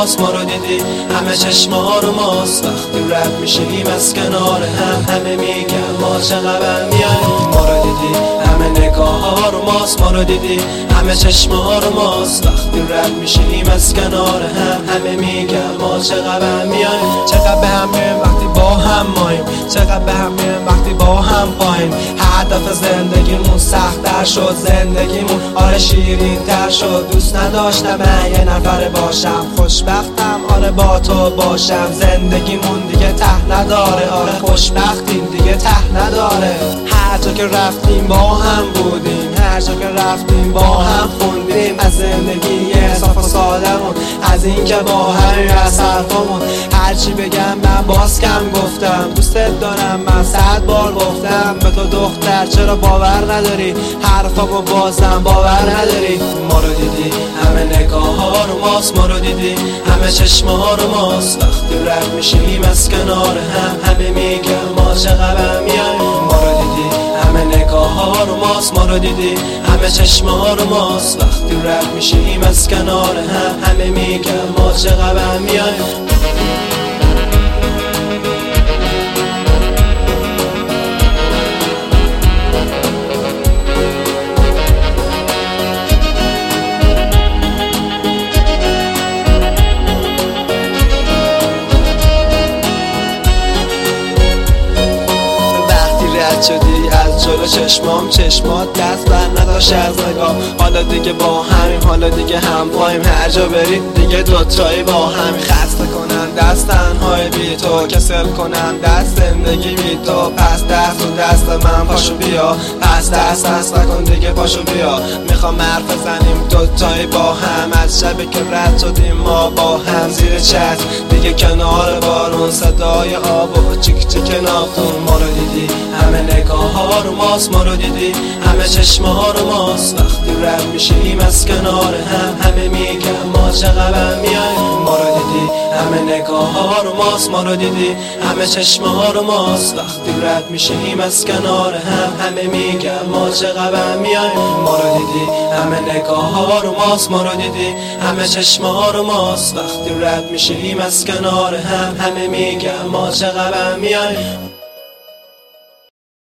ماست ما رو دیدی. همه چشما رو ماست. وقتی رد میشیم از کنار هم همه میگن ما چقدر میایم ما رو دیدی. همه نگاه ها ما رو دیدی. همه چشما رو ماست. وقتی رد میشیم از کنار هم همه میگن ما چقدر میایم چقدر به هم وقتی با هم مایم چقدر به هم وقتی با هم پاییم. هدف زندگیمون سختتر شد زندگیمون آره شیرین تر شد. دوست نداشتم یه نفر باشم. خوشبختم آره با تو باشم. زندگیمون دیگه ته نداره. آره خوشبختیم دیگه ته نداره. جا که رفتیم با هم بودیم. هر جا که رفتیم با هم خوندیم از زندگی صاف و سادمون از اینکه با همین از حرفامون. هرچی بگم من باز کم گفتم. دوستت دارم من صد بار گفتم. به تو دختر چرا باور نداری؟ حرفامو بازم باور نداری. ما رو دیدی همه نگاه ها رو ماست. ما رو دیدی همه چشم ها رو ماست. وقتی رد میشیم از کنار هم همه میگم ما میایم ما رو دیدی؟ همه چشم ها رو ماست. وقتی رد میشیم از کنار هم همه میگم ما چقدر میایم جلو چشمام چشمات دست بر نداشت از نگاه. حالا دیگه با همیم حالا دیگه هم پاییم. هر جا بریم دیگه دوتایی با همین خسته کنن دست تنهای بی تو. کسل کنن دست زندگی بی تو. پس دست و دست من پاشو بیا. پس دست دست نکن دیگه پاشو بیا. می‌خوام حرف بزنیم دوتایی با هم. از شبی که رد شدیم ما با هم زیر چشم دیگه کنار بارون صدای آب و چیک چیک نافتون ما رو دیدی همه نگاه ها رو ماست ما رو دیدی. همه چشم ها رو ماست وقتی رد میشیم از کنار هم همه میگن ما چقدر میایم ما رو دیدی. همه نگاه ها رو ماست ما رو دیدی. همه چشم ها رو ماست وقتی رد میشیم از کنار هم همه میگن ما چقدر میایم ما رو دیدی. همه نگاه ها رو ماست ما رو دیدی. همه چشم ها رو ماست وقتی رد میشیم از کنار هم همه میگن ما چقدر میایم